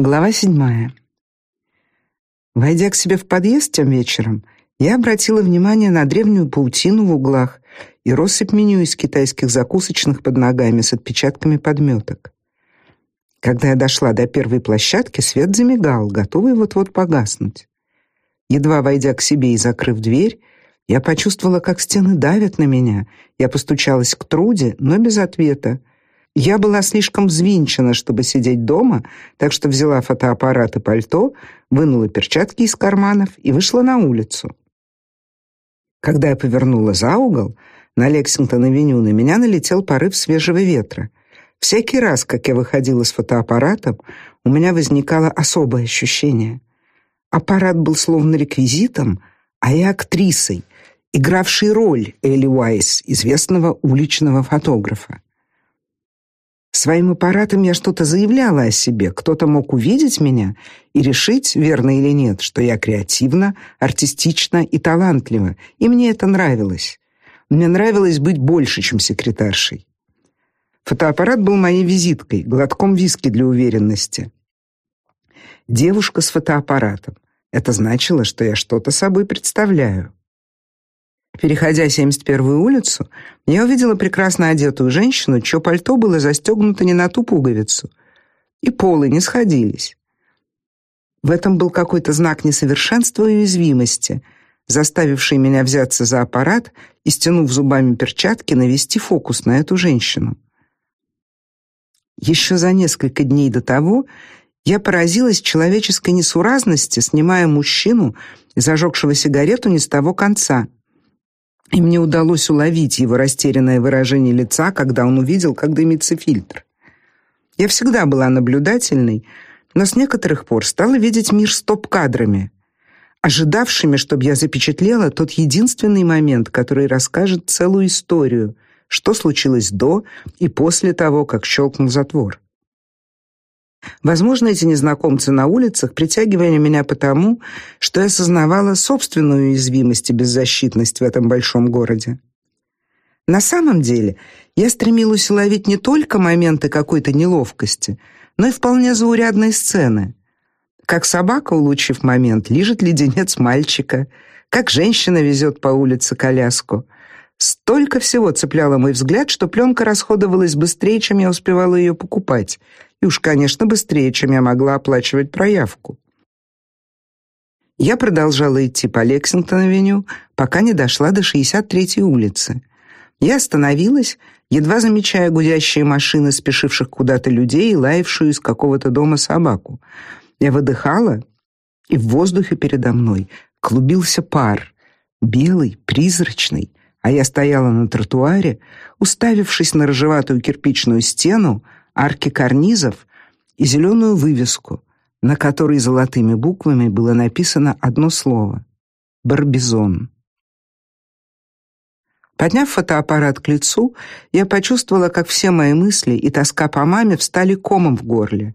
Глава седьмая. Войдя к себе в подъезд тем вечером, я обратила внимание на древнюю паутину в углах и россыпь меню из китайских закусочных под ногами с отпечатками подметок. Когда я дошла до первой площадки, свет замигал, готовый вот-вот погаснуть. Едва войдя к себе и закрыв дверь, я почувствовала, как стены давят на меня. Я постучалась к Труде, но без ответа. Я была слишком взвинчена, чтобы сидеть дома, так что взяла фотоаппарат и пальто, вынула перчатки из карманов и вышла на улицу. Когда я повернула за угол, на Лексингтон-авеню на меня налетел порыв свежего ветра. Всякий раз, как я выходила с фотоаппаратом, у меня возникало особое ощущение. Аппарат был словно реквизитом, а я актрисой, игравшей роль Элли Уайс, известного уличного фотографа. Своим аппаратом я что-то заявляла о себе. Кто-то мог увидеть меня и решить, верно или нет, что я креативна, артистична и талантлива, и мне это нравилось. Мне нравилось быть больше, чем секретаршей. Фотоаппарат был моей визиткой, глотком виски для уверенности. Девушка с фотоаппаратом. Это значило, что я что-то собой представляю. Переходя 71-ю улицу, я увидела прекрасно одетую женщину, чье пальто было застегнуто не на ту пуговицу, и полы не сходились. В этом был какой-то знак несовершенства и уязвимости, заставивший меня взяться за аппарат и стянув зубами перчатки, навести фокус на эту женщину. Еще за несколько дней до того я поразилась человеческой несуразности, снимая мужчину, зажегшего сигарету не с того конца и мне удалось уловить его растерянное выражение лица, когда он увидел, как дымится фильтр. Я всегда была наблюдательной, но с некоторых пор стала видеть мир стоп-кадрами, ожидавшими, чтобы я запечатлела тот единственный момент, который расскажет целую историю, что случилось до и после того, как щелкнул затвор. Возможно, эти незнакомцы на улицах притягивали меня потому, что я осознавала собственную уязвимость и беззащитность в этом большом городе. На самом деле, я стремилась уловить не только моменты какой-то неловкости, но и вполне заурядные сцены. Как собака, улучив момент, лижет леденец мальчика, как женщина везет по улице коляску. Столько всего цепляло мой взгляд, что пленка расходовалась быстрее, чем я успевала ее покупать — и уж, конечно, быстрее, чем я могла оплачивать проявку. Я продолжала идти по Лексингтон-авеню, пока не дошла до 63-й улицы. Я остановилась, едва замечая гудящие машины спешивших куда-то людей и лаявшую из какого-то дома собаку. Я выдыхала, и в воздухе передо мной клубился пар, белый, призрачный, а я стояла на тротуаре, уставившись на рыжеватую кирпичную стену, арки карнизов и зеленую вывеску, на которой золотыми буквами было написано одно слово Барбизон. Подняв фотоаппарат к лицу, я почувствовала, как все мои мысли и тоска по маме встали комом в горле.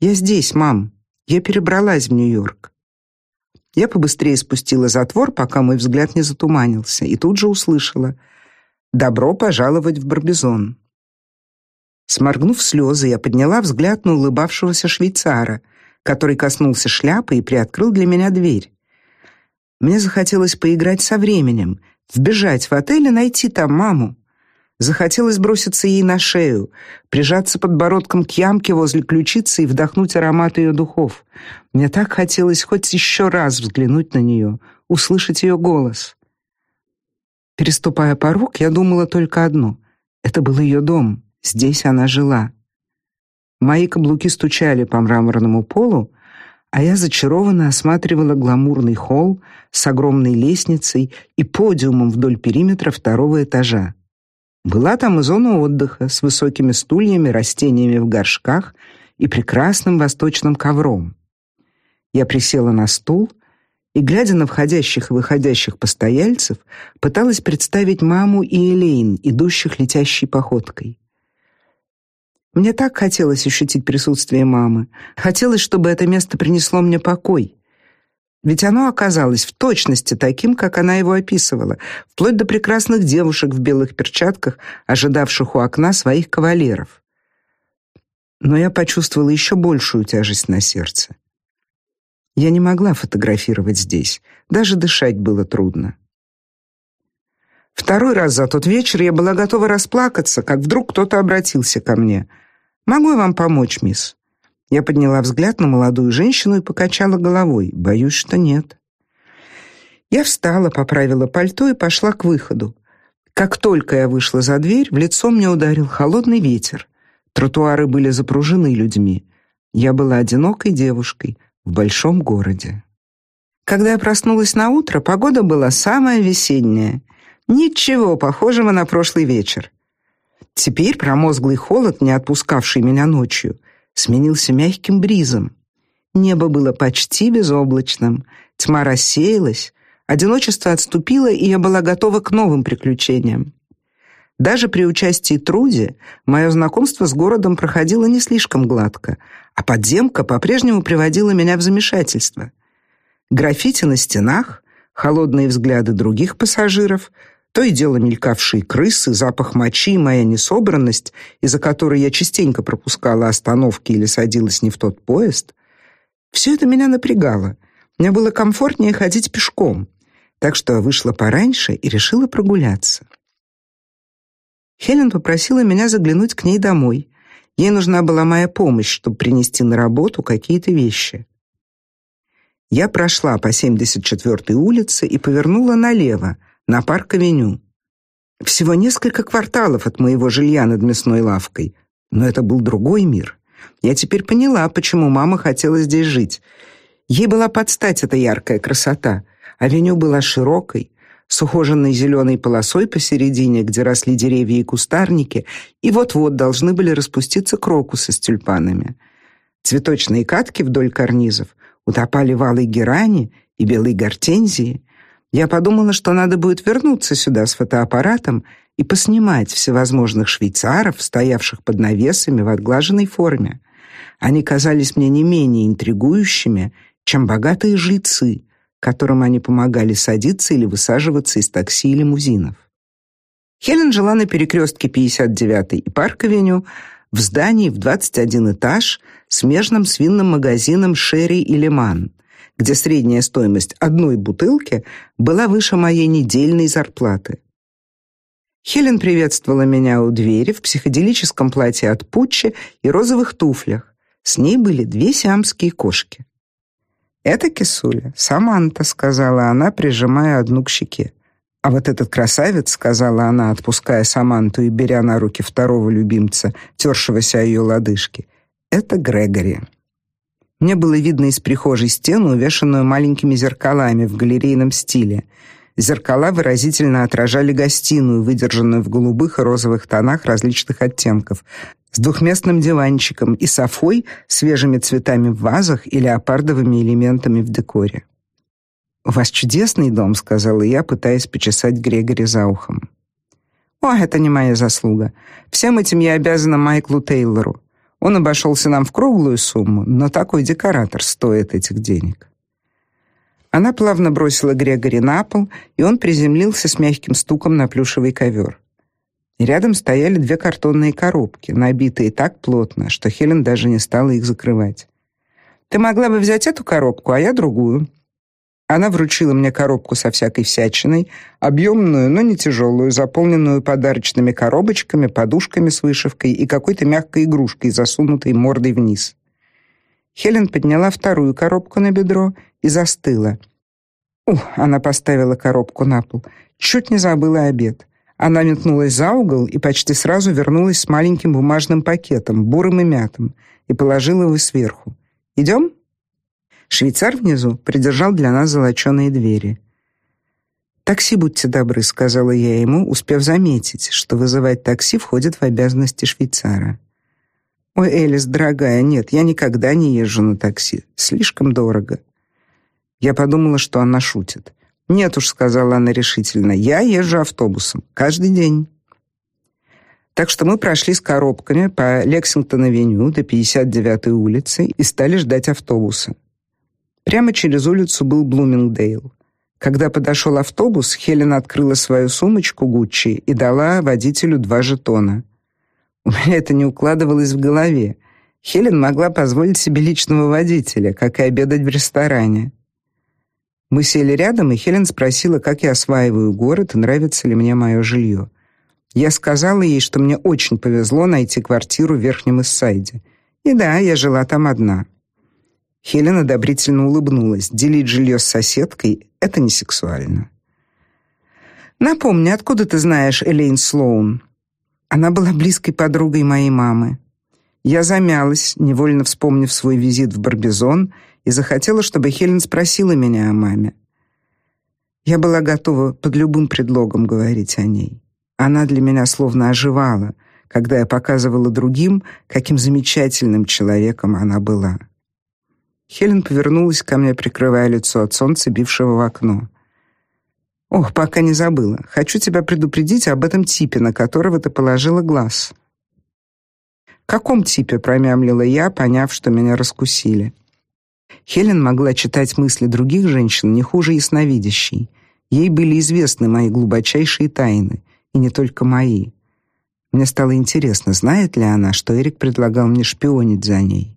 Я здесь, мам. Я перебралась в Нью-Йорк. Я побыстрее спустила затвор, пока мой взгляд не затуманился, и тут же услышала: "Добро пожаловать в Барбизон". Сморгнув слезы, я подняла взгляд на улыбавшегося швейцара, который коснулся шляпы и приоткрыл для меня дверь. Мне захотелось поиграть со временем, вбежать в отель и найти там маму. Захотелось броситься ей на шею, прижаться подбородком к ямке возле ключицы и вдохнуть аромат ее духов. Мне так хотелось хоть еще раз взглянуть на нее, услышать ее голос. Переступая порог, я думала только одно: это был ее дом. Здесь она жила. Мои каблуки стучали по мраморному полу, а я зачарованно осматривала гламурный холл с огромной лестницей и подиумом вдоль периметра второго этажа. Была там и зона отдыха с высокими стульями, растениями в горшках и прекрасным восточным ковром. Я присела на стул и, глядя на входящих и выходящих постояльцев, пыталась представить маму и Элейн, идущих летящей походкой. Мне так хотелось ощутить присутствие мамы. Хотелось, чтобы это место принесло мне покой. Ведь оно оказалось в точности таким, как она его описывала, вплоть до прекрасных девушек в белых перчатках, ожидавших у окна своих кавалеров. но я почувствовала еще большую тяжесть на сердце. Я не могла фотографировать здесь, даже дышать было трудно. Второй раз за тот вечер я была готова расплакаться, как вдруг кто-то обратился ко мне. «Могу я вам помочь, мисс?» Я подняла взгляд на молодую женщину и покачала головой. Боюсь, что нет. Я встала, поправила пальто и пошла к выходу. Как только я вышла за дверь, в лицо мне ударил холодный ветер. Тротуары были запружены людьми. Я была одинокой девушкой в большом городе. Когда я проснулась на утро, погода была самая весенняя. Ничего похожего на прошлый вечер. Теперь промозглый холод, не отпускавший меня ночью, сменился мягким бризом. Небо было почти безоблачным, тьма рассеялась, одиночество отступило, и я была готова к новым приключениям. Даже при участии Труди мое знакомство с городом проходило не слишком гладко, а подземка по-прежнему приводила меня в замешательство. Граффити на стенах, холодные взгляды других пассажиров, то и дело мелькавшие крысы, запах мочи и моя несобранность, из-за которой я частенько пропускала остановки или садилась не в тот поезд. Все это меня напрягало. Мне было комфортнее ходить пешком, так что я вышла пораньше и решила прогуляться. Хелен попросила меня заглянуть к ней домой. Ей нужна была моя помощь, чтобы принести на работу какие-то вещи. Я прошла по 74-й улице и повернула налево, на парк-авеню. Всего несколько кварталов от моего жилья над мясной лавкой, но это был другой мир. Я теперь поняла, почему мама хотела здесь жить. Ей была подстать эта яркая красота. Авеню была широкой, с ухоженной зеленой полосой посередине, где росли деревья и кустарники, и вот-вот должны были распуститься крокусы с тюльпанами. Цветочные катки вдоль карнизов утопали в алой герани и белой гортензии. Я подумала, что надо будет вернуться сюда с фотоаппаратом и поснимать всевозможных швейцаров, стоявших под навесами в отглаженной форме. Они казались мне не менее интригующими, чем богатые жильцы, которым они помогали садиться или высаживаться из такси и лимузинов. Хелен жила на перекрестке 59-й и Парк-авеню, в здании в 21 этаж, смежном с винным магазином «Шерри» и «Леман», где средняя стоимость одной бутылки была выше моей недельной зарплаты. Хелен приветствовала меня у двери в психоделическом платье от Пуччи и розовых туфлях. С ней были две сиамские кошки. «Это кисуля, Саманта», — сказала она, прижимая одну к щеке. «А вот этот красавец», — сказала она, отпуская Саманту и беря на руки второго любимца, тершегося о ее лодыжки, — «это Грегори». Мне было видно из прихожей стену, увешанную маленькими зеркалами в галерейном стиле. Зеркала выразительно отражали гостиную, выдержанную в голубых и розовых тонах различных оттенков, с двухместным диванчиком и софой, свежими цветами в вазах и леопардовыми элементами в декоре. «У вас чудесный дом», — сказала я, пытаясь почесать Грегори за ухом. «О, это не моя заслуга. Всем этим я обязана Майклу Тейлору. Он обошелся нам в круглую сумму, но такой декоратор стоит этих денег». Она плавно бросила Грегори на пол, и он приземлился с мягким стуком на плюшевый ковер. Рядом стояли две картонные коробки, набитые так плотно, что Хелен даже не стала их закрывать. «Ты могла бы взять эту коробку, а я другую». Она вручила мне коробку со всякой всячиной, объемную, но не тяжелую, заполненную подарочными коробочками, подушками с вышивкой и какой-то мягкой игрушкой, засунутой мордой вниз. Хелен подняла вторую коробку на бедро и застыла. Ух, она поставила коробку на пол. Чуть не забыла обед. Она метнулась за угол и почти сразу вернулась с маленьким бумажным пакетом, бурым и мятым, и положила его сверху. «Идем?» Швейцар внизу придержал для нас золоченые двери. «Такси, будьте добры», — сказала я ему, успев заметить, что вызывать такси входит в обязанности швейцара. «Ой, Элис, дорогая, нет, я никогда не езжу на такси. Слишком дорого». Я подумала, что она шутит. «Нет уж», — сказала она решительно, — «я езжу автобусом. Каждый день». Так что мы прошли с коробками по Лексингтон-авеню до 59-й улицы и стали ждать автобуса. Прямо через улицу был Блумингдейл. Когда подошел автобус, Хелен открыла свою сумочку Гуччи и дала водителю два жетона. У меня это не укладывалось в голове. Хелен могла позволить себе личного водителя, как и обедать в ресторане. Мы сели рядом, и Хелен спросила, как я осваиваю город и нравится ли мне мое жилье. Я сказала ей, что мне очень повезло найти квартиру в Верхнем Иссайде. И да, я жила там одна. Хелен одобрительно улыбнулась. Делить жилье с соседкой это не сексуально. Напомни, откуда ты знаешь Элейн Слоун? Она была близкой подругой моей мамы. Я замялась, невольно вспомнив свой визит в Барбизон и захотела, чтобы Хелен спросила меня о маме. Я была готова под любым предлогом говорить о ней. Она для меня словно оживала, когда я показывала другим, каким замечательным человеком она была. Хелен повернулась ко мне, прикрывая лицо от солнца, бившего в окно. Ох, пока не забыла. Хочу тебя предупредить об этом типе, на которого ты положила глаз. каком типе, промямлила я, поняв, что меня раскусили. Хелен могла читать мысли других женщин не хуже ясновидящей. Ей были известны мои глубочайшие тайны, и не только мои. Мне стало интересно, знает ли она, что Эрик предлагал мне шпионить за ней.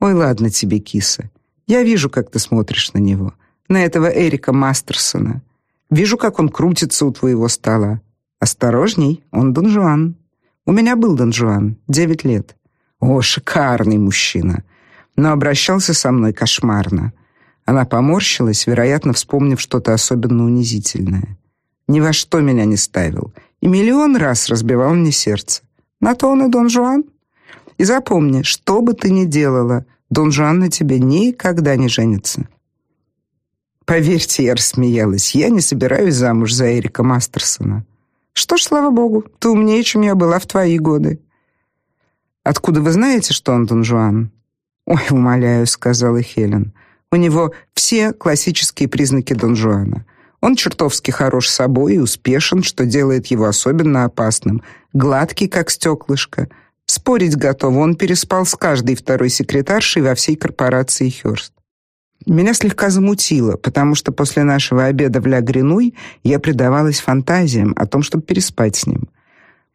Ой, ладно тебе, киса. Я вижу, как ты смотришь на него, на этого Эрика Мастерсона. Вижу, как он крутится у твоего стола. Осторожней, он Дон Жуан. У меня был Дон Жуан, девять лет. О, шикарный мужчина но обращался со мной кошмарно. Она поморщилась, вероятно, вспомнив что-то особенно унизительное. Ни во что меня не ставил и миллион раз разбивал мне сердце. На то он и Дон Жуан. И запомни, что бы ты ни делала, Дон Жуан на тебе никогда не женится. Поверьте, я рассмеялась. Я не собираюсь замуж за Эрика Мастерсона. Что ж, слава богу, ты умнее, чем я была в твои годы. Откуда вы знаете, что он Дон Жуан? «Ой, умоляю», — сказала Хелен. «У него все классические признаки Дон Жуана. Он чертовски хорош собой и успешен, что делает его особенно опасным. Гладкий, как стеклышко. Спорить готов, он переспал с каждой второй секретаршей во всей корпорации Хёрст. Меня слегка замутило, потому что после нашего обеда в Ля Гринуй я предавалась фантазиям о том, чтобы переспать с ним.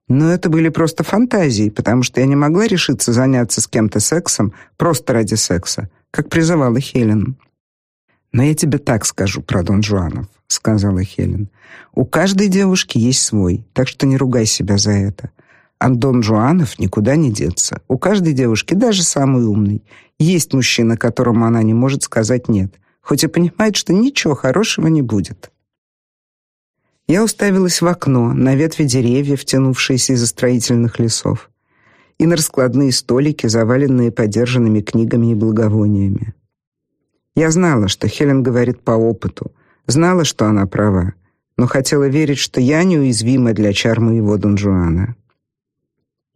Но это были просто фантазии, потому что я не могла решиться заняться с кем-то сексом просто ради секса, как призывала Хелен. Но я тебе так скажу про Дон Жуанов, сказала Хелен. У каждой девушки есть свой, так что не ругай себя за это. Дон Жуанов никуда не деться. У каждой девушки, даже самой умной, есть мужчина, которому она не может сказать нет, хоть и понимает, что ничего хорошего не будет. Я уставилась в окно, на ветви деревьев, тянувшиеся из строительных лесов, и на раскладные столики, заваленные подержанными книгами и благовониями. Я знала, что Хелен говорит по опыту, знала, что она права, но хотела верить, что я неуязвима для чар моего Дон Жуана.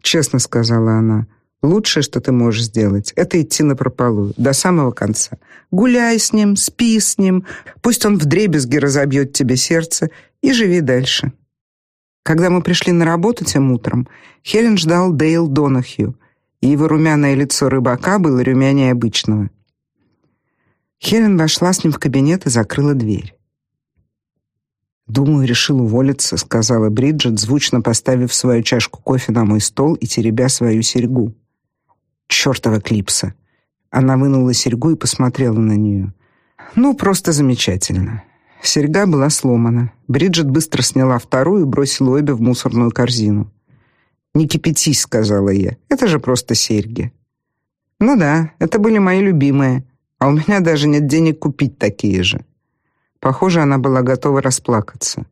Честно сказала она, лучшее, что ты можешь сделать, это идти на прополую до самого конца. Гуляй с ним, спи с ним, пусть он вдребезги разобьет тебе сердце и живи дальше. Когда мы пришли на работу тем утром, Хелен ждал Дейл Донахью, и его румяное лицо рыбака было румянее обычного. Хелен вошла с ним в кабинет и закрыла дверь. «Думаю, решил уволиться», — сказала Бриджит, звучно поставив свою чашку кофе на мой стол и теребя свою серьгу. «Чёртова клипса!» Она вынула серьгу и посмотрела на нее. «Ну, просто замечательно. Серьга была сломана. Бриджит быстро сняла вторую и бросила обе в мусорную корзину. «Не кипятись», — сказала я. «Это же просто серьги». «Ну да, это были мои любимые, а у меня даже нет денег купить такие же». Похоже, она была готова расплакаться.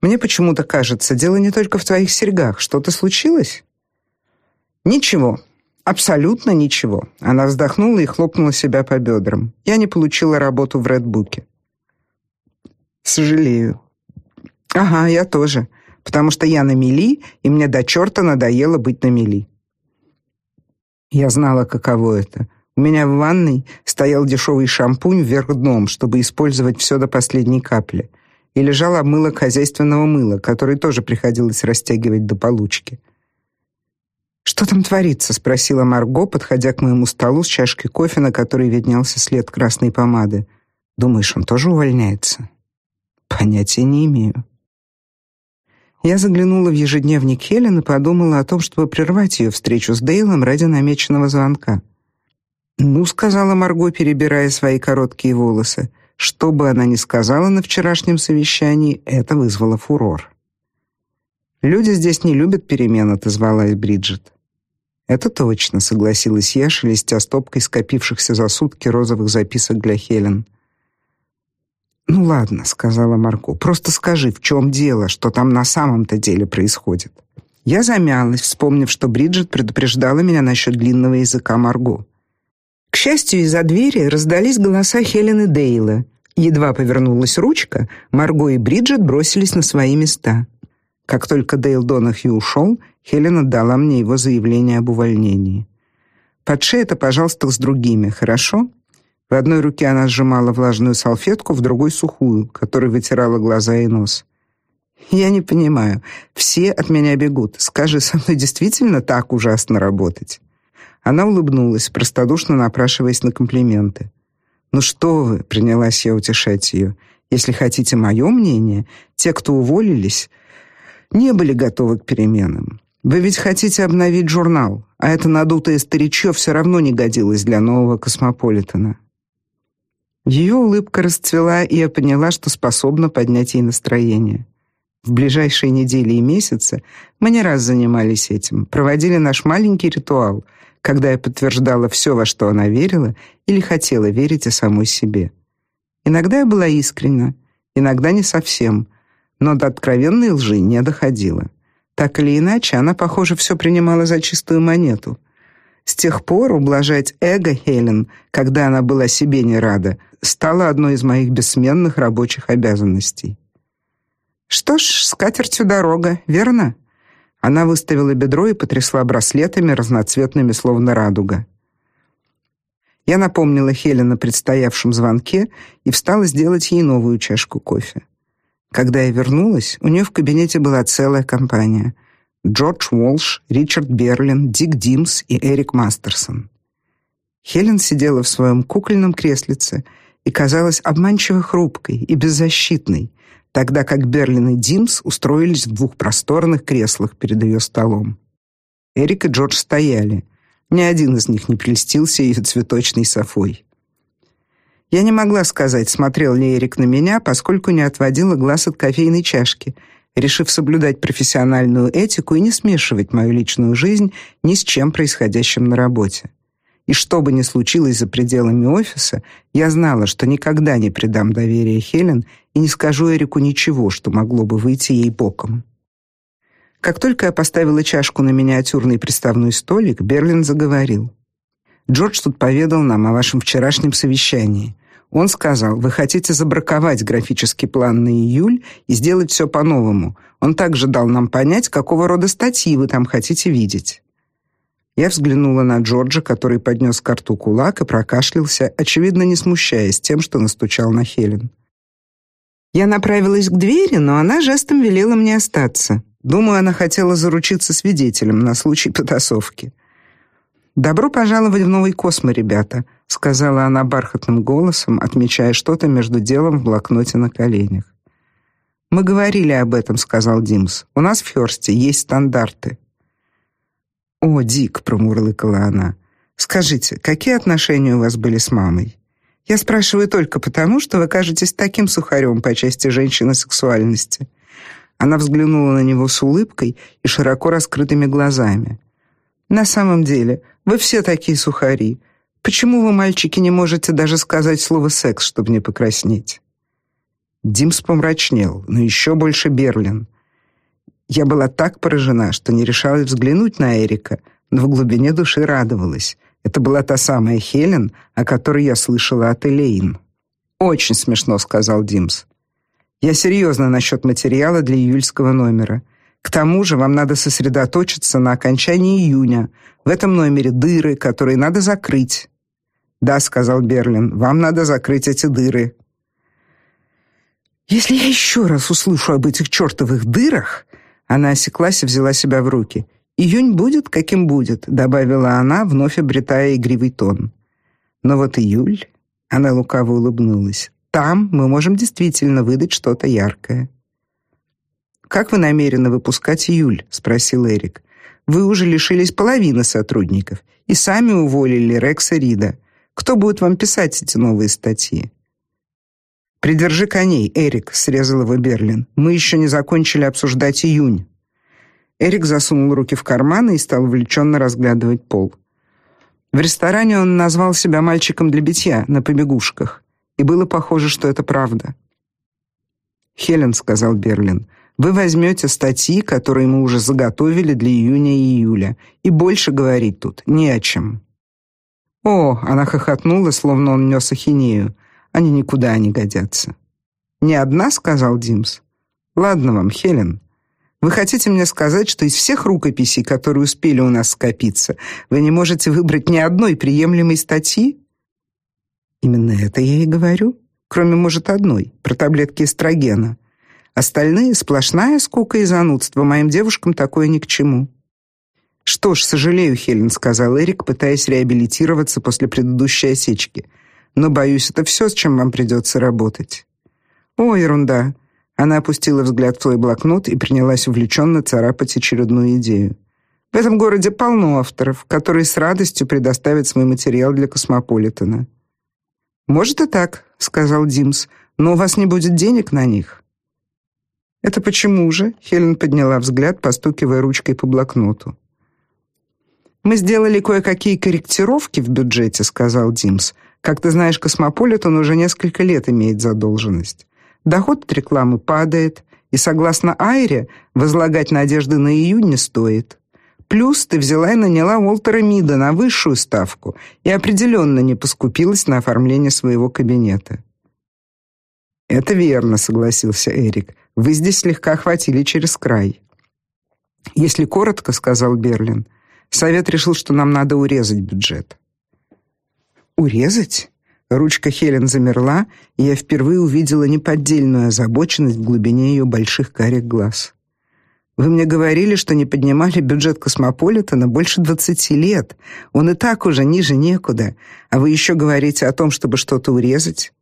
«Мне почему-то кажется, дело не только в твоих серьгах. Что-то случилось?» «Ничего. Абсолютно ничего». Она вздохнула и хлопнула себя по бедрам. «Я не получила работу в Редбуке. Сожалею. Ага, я тоже, потому что я на мели, и мне до черта надоело быть на мели. Я знала, каково это. У меня в ванной стоял дешевый шампунь вверх дном, чтобы использовать все до последней капли, и лежал обмылок хозяйственного мыла, который тоже приходилось растягивать до получки. Что там творится, спросила Марго, подходя к моему столу с чашкой кофе, на которой виднелся след красной помады. Думаешь, он тоже увольняется? Понятия не имею. Я заглянула в ежедневник Хелен и подумала о том, чтобы прервать ее встречу с Дейлом ради намеченного звонка. "Ну", сказала Марго, перебирая свои короткие волосы. Что бы она ни сказала на вчерашнем совещании, это вызвало фурор. Люди здесь не любят перемен, отозвалась Бриджит. Это точно, согласилась я, шелестя стопкой скопившихся за сутки розовых записок для Хелен. Ну ладно, сказала Марко. Просто скажи, в чем дело, что там на самом-то деле происходит. Я замялась, вспомнив, что Бриджит предупреждала меня насчет длинного языка Марго. К счастью, из-за двери раздались голоса Хелен и Дейла. Едва повернулась ручка, Марго и Бриджит бросились на свои места. Как только Дейл Донахью ушел, Хелен отдала мне его заявление об увольнении. Подшей это, пожалуйста, с другими, хорошо? В одной руке она сжимала влажную салфетку, в другой сухую, которой вытирала глаза и нос. Я не понимаю. Все от меня бегут. Скажи, со мной действительно так ужасно работать? Она улыбнулась, простодушно напрашиваясь на комплименты. Ну что вы, принялась я утешать ее. Если хотите мое мнение, те, кто уволились, не были готовы к переменам. Вы ведь хотите обновить журнал, а это надутое старичье все равно не годилось для нового космополитена. Ее улыбка расцвела, и я поняла, что способна поднять ей настроение. В ближайшие недели и месяцы мы не раз занимались этим, проводили наш маленький ритуал, когда я подтверждала все, во что она верила или хотела верить о самой себе. Иногда я была искренна, иногда не совсем, но до откровенной лжи не доходила. Так или иначе, она, похоже, все принимала за чистую монету. С тех пор ублажать эго Хелен, когда она была себе не рада, стало одной из моих бессменных рабочих обязанностей. Что ж, с катертью дорога, верно? Она выставила бедро и потрясла браслетами разноцветными, словно радуга. Я напомнила Хелен о предстоявшем звонке и встала сделать ей новую чашку кофе. Когда я вернулась, у нее в кабинете была целая компания: Джордж Уолш, Ричард Берлин, Дик Димс и Эрик Мастерсон. Хелен сидела в своем кукольном креслице и казалась обманчиво хрупкой и беззащитной, тогда как Берлин и Димс устроились в двух просторных креслах перед ее столом. Эрик и Джордж стояли. Ни один из них не прельстился ее цветочной софой. Я не могла сказать, смотрел ли Эрик на меня, поскольку не отводила глаз от кофейной чашки, решив соблюдать профессиональную этику и не смешивать мою личную жизнь ни с чем происходящим на работе. И что бы ни случилось за пределами офиса, я знала, что никогда не предам доверие Хелен и не скажу Эрику ничего, что могло бы выйти ей боком. Как только я поставила чашку на миниатюрный приставной столик, Берлин заговорил. Джордж тут поведал нам о вашем вчерашнем совещании. Он сказал: "Вы хотите забраковать графический план на июль и сделать все по-новому". Он также дал нам понять, какого рода статьи вы там хотите видеть. Я взглянула на Джорджа, который поднес к рту кулак и прокашлялся, очевидно, не смущаясь тем, что настучал на Хелен. Я направилась к двери, но она жестом велела мне остаться. Думаю, она хотела заручиться свидетелем на случай потасовки. Добро пожаловать в новый космос, ребята, сказала она бархатным голосом, отмечая что-то между делом в блокноте на коленях. Мы говорили об этом, сказал Димс. У нас в Хёрсте есть стандарты. О, Дик, промурлыкала она. Скажите, какие отношения у вас были с мамой? Я спрашиваю только потому, что вы кажетесь таким сухарем по части женщины сексуальности. Она взглянула на него с улыбкой и широко раскрытыми глазами. На самом деле, вы все такие сухари. Почему вы, мальчики, не можете даже сказать слово секс, чтобы не покраснеть? Димс помрачнел, но еще больше Берлин. Я была так поражена, что не решалась взглянуть на Эрика, но в глубине души радовалась. Это была та самая Хелен, о которой я слышала от Элейн. Очень смешно, сказал Димс. Я серьезно насчет материала для июльского номера. К тому же вам надо сосредоточиться на окончании июня. В этом номере дыры, которые надо закрыть. Да, сказал Берлин. Вам надо закрыть эти дыры. Если я еще раз услышу об этих чертовых дырах, она осеклась и взяла себя в руки. Июнь будет, каким будет, добавила она, вновь обретая игривый тон. Но вот июль, она лукаво улыбнулась. Там мы можем действительно выдать что-то яркое. как вы намерены выпускать июль?» — спросил Эрик. «Вы уже лишились половины сотрудников и сами уволили Рекса Рида. Кто будет вам писать эти новые статьи?» «Придержи коней, Эрик», — срезал его Берлин. «Мы еще не закончили обсуждать июнь». Эрик засунул руки в карманы и стал увлеченно разглядывать пол. В ресторане он назвал себя мальчиком для битья на побегушках, и было похоже, что это правда. «Хелен», — сказал Берлин, — «вы возьмете статьи, которые мы уже заготовили для июня и июля, и больше говорить тут не о чем». «О!» — она хохотнула, словно он нес ахинею. «Они никуда не годятся». «Не одна?» — сказал Димс. «Ладно вам, Хелен. Вы хотите мне сказать, что из всех рукописей, которые успели у нас скопиться, вы не можете выбрать ни одной приемлемой статьи? Именно это я и говорю, кроме, может, одной, про таблетки эстрогена. Остальные сплошная скука и занудство, моим девушкам такое ни к чему. Что ж, сожалею, Хелен, сказал Эрик, пытаясь реабилитироваться после предыдущей осечки. Но боюсь, это все, с чем вам придется работать. О, ерунда. Она опустила взгляд в свой блокнот и принялась увлеченно царапать очередную идею. В этом городе полно авторов, которые с радостью предоставят свой материал для Космополитена. Может и так, сказал Димс, но у вас не будет денег на них. Это почему же? Хелен подняла взгляд, постукивая ручкой по блокноту. Мы сделали кое-какие корректировки в бюджете, сказал Димс. Как ты знаешь, Космополитен уже несколько лет имеет задолженность. Доход от рекламы падает, и согласно Айре, возлагать надежды на июнь не стоит. Плюс ты взяла и наняла Уолтера Мида на высшую ставку и определенно не поскупилась на оформление своего кабинета. Это верно, согласился Эрик. Вы здесь слегка хватили через край. Если коротко, сказал Берлин, совет решил, что нам надо урезать бюджет. Урезать? Ручка Хелен замерла, и я впервые увидела неподдельную озабоченность в глубине ее больших карих глаз. Вы мне говорили, что не поднимали бюджет Космополитена больше двадцати лет. Он и так уже ниже некуда, а вы еще говорите о том, чтобы что-то урезать.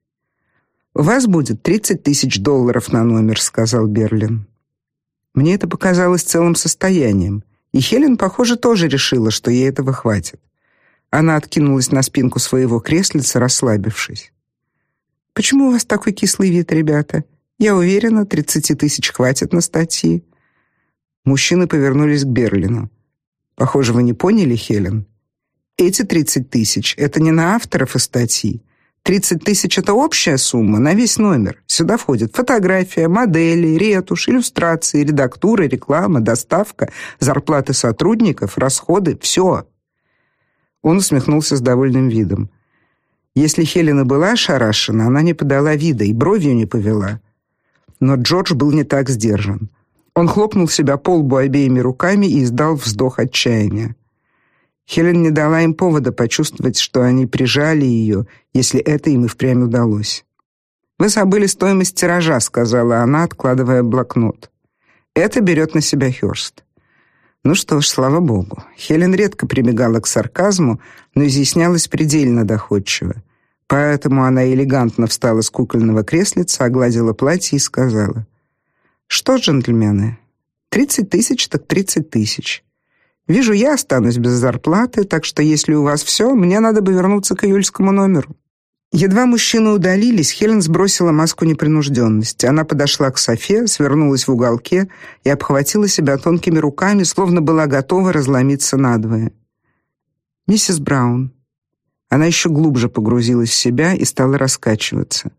У вас будет тридцать тысяч долларов на номер, сказал Берлин. Мне это показалось целым состоянием, и Хелен, похоже, тоже решила, что ей этого хватит. Она откинулась на спинку своего креслица, расслабившись. Почему у вас такой кислый вид, ребята? Я уверена, тридцати тысяч хватит на статьи. Мужчины повернулись к Берлину. Похоже, вы не поняли, Хелен. Эти тридцать тысяч — это не на авторов и статьи. Тридцать тысяч — это общая сумма на весь номер. Сюда входит фотография, модели, ретушь, иллюстрации, редактура, реклама, доставка, зарплаты сотрудников, расходы — все. Он усмехнулся с довольным видом. Если Хелена была ошарашена, она не подала вида и бровью не повела. Но Джордж был не так сдержан. Он хлопнул себя по лбу обеими руками и издал вздох отчаяния. Хелен не дала им повода почувствовать, что они прижали ее, если это им и впрямь удалось. Вы забыли стоимость тиража, сказала она, откладывая блокнот. Это берет на себя Хёрст. Ну что ж, слава богу. Хелен редко прибегала к сарказму, но изъяснялась предельно доходчиво. Поэтому она элегантно встала с кукольного креслица, огладила платье и сказала: "Что, джентльмены, тридцать тысяч так тридцать тысяч. Вижу, я останусь без зарплаты, так что если у вас все, мне надо бы вернуться к июльскому номеру". Едва мужчины удалились, Хелен сбросила маску непринужденности. Она подошла к Софе, свернулась в уголке и обхватила себя тонкими руками, словно была готова разломиться надвое. Миссис Браун. Она еще глубже погрузилась в себя и стала раскачиваться.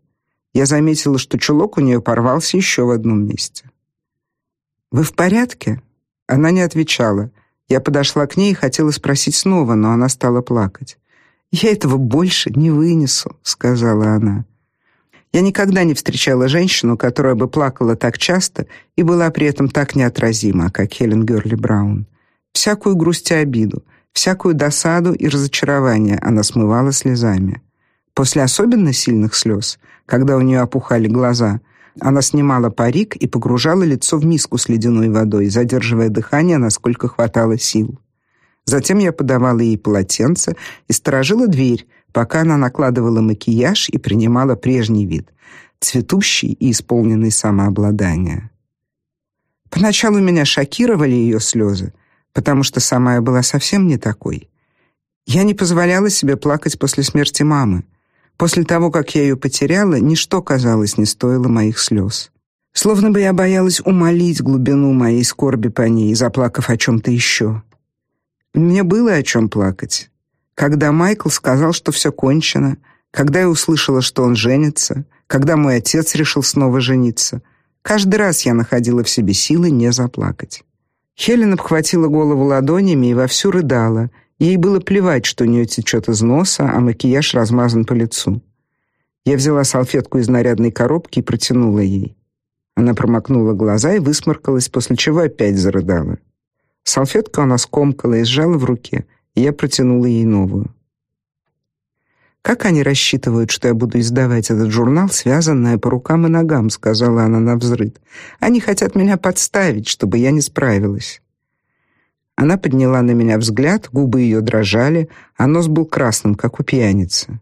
Я заметила, что чулок у нее порвался еще в одном месте. Вы в порядке? Она не отвечала. Я подошла к ней и хотела спросить снова, но она стала плакать. Я этого больше не вынесу, сказала она. Я никогда не встречала женщину, которая бы плакала так часто и была при этом так неотразима, как Хелен Герли Браун. Всякую грусть и обиду, всякую досаду и разочарование она смывала слезами. После особенно сильных слез, когда у нее опухали глаза, она снимала парик и погружала лицо в миску с ледяной водой, задерживая дыхание, насколько хватало сил. Затем я подавала ей полотенце и сторожила дверь, пока она накладывала макияж и принимала прежний вид, цветущий и исполненный самообладания. Поначалу меня шокировали ее слезы, потому что сама я была совсем не такой. Я не позволяла себе плакать после смерти мамы. После того, как я ее потеряла, ничто, казалось, не стоило моих слез. Словно бы я боялась умолить глубину моей скорби по ней, заплакав о чем-то еще. Мне было о чем плакать. Когда Майкл сказал, что все кончено, когда я услышала, что он женится, когда мой отец решил снова жениться, каждый раз я находила в себе силы не заплакать. Хелен обхватила голову ладонями и вовсю рыдала. Ей было плевать, что у нее течет из носа, а макияж размазан по лицу. Я взяла салфетку из нарядной коробки и протянула ей. Она промокнула глаза и высморкалась, после чего опять зарыдала. Салфетку она скомкала и сжала в руке, и я протянула ей новую. Как они рассчитывают, что я буду издавать этот журнал, связанная по рукам и ногам, сказала она навзрыд. Они хотят меня подставить, чтобы я не справилась. Она подняла на меня взгляд, губы ее дрожали, а нос был красным, как у пьяницы.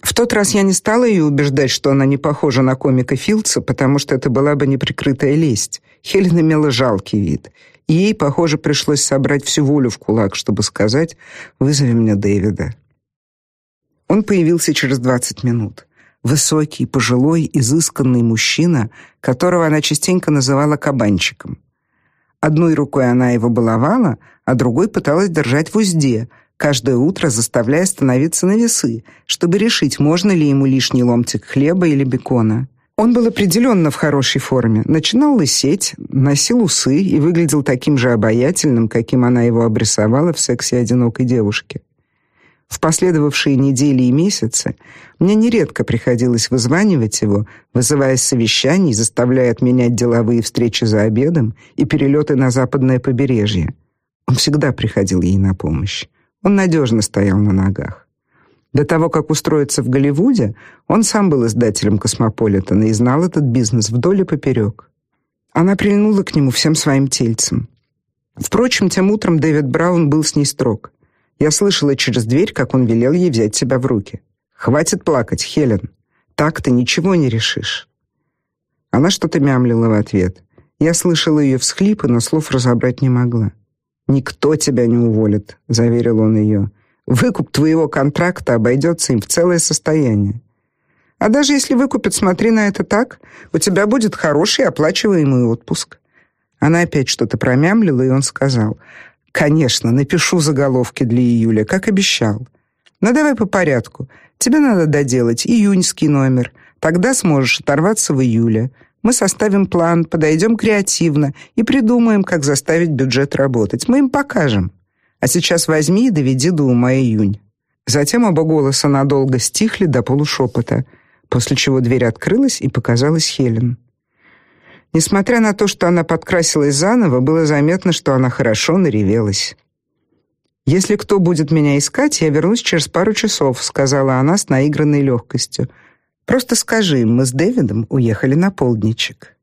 В тот раз я не стала ее убеждать, что она не похожа на комика Филдса, потому что это была бы неприкрытая лесть. Хелен имела жалкий вид, ей, похоже, пришлось собрать всю волю в кулак, чтобы сказать: "Вызови мне Дэвида". Он появился через 20 минут. Высокий, пожилой, изысканный мужчина, которого она частенько называла кабанчиком. Одной рукой она его баловала, а другой пыталась держать в узде, каждое утро заставляя становиться на весы, чтобы решить, можно ли ему лишний ломтик хлеба или бекона. Он был определенно в хорошей форме. Начинал лысеть, носил усы и выглядел таким же обаятельным, каким она его обрисовала в сексе одинокой девушки. В последовавшие недели и месяцы мне нередко приходилось вызванивать его, вызывая совещания, заставляя отменять деловые встречи за обедом и перелеты на западное побережье. Он всегда приходил ей на помощь. Он надежно стоял на ногах. До того, как устроиться в Голливуде, он сам был издателем Космополитена и знал этот бизнес вдоль и поперек. Она прильнула к нему всем своим тельцем. Впрочем, тем утром Дэвид Браун был с ней строг. Я слышала через дверь, как он велел ей взять себя в руки. Хватит плакать, Хелен. Так ты ничего не решишь. Она что-то мямлила в ответ. Я слышала ее всхлипы, но слов разобрать не могла. Никто тебя не уволит, заверил он ее. Выкуп твоего контракта обойдется им в целое состояние. А даже если выкупят, смотри на это так, у тебя будет хороший оплачиваемый отпуск. Она опять что-то промямлила, и он сказал: Конечно, напишу заголовки для июля, как обещал. Но давай по порядку. Тебе надо доделать июньский номер. Тогда сможешь оторваться в июле. Мы составим план, подойдем креативно и придумаем, как заставить бюджет работать. Мы им покажем. А сейчас возьми и доведи до ума июнь. Затем оба голоса надолго стихли до полушепота, после чего дверь открылась и показалась Хелен. Несмотря на то, что она подкрасилась заново, было заметно, что она хорошо наревелась. Если кто будет меня искать, я вернусь через пару часов, сказала она с наигранной легкостью. Просто скажи, мы с Дэвидом уехали на полдничек.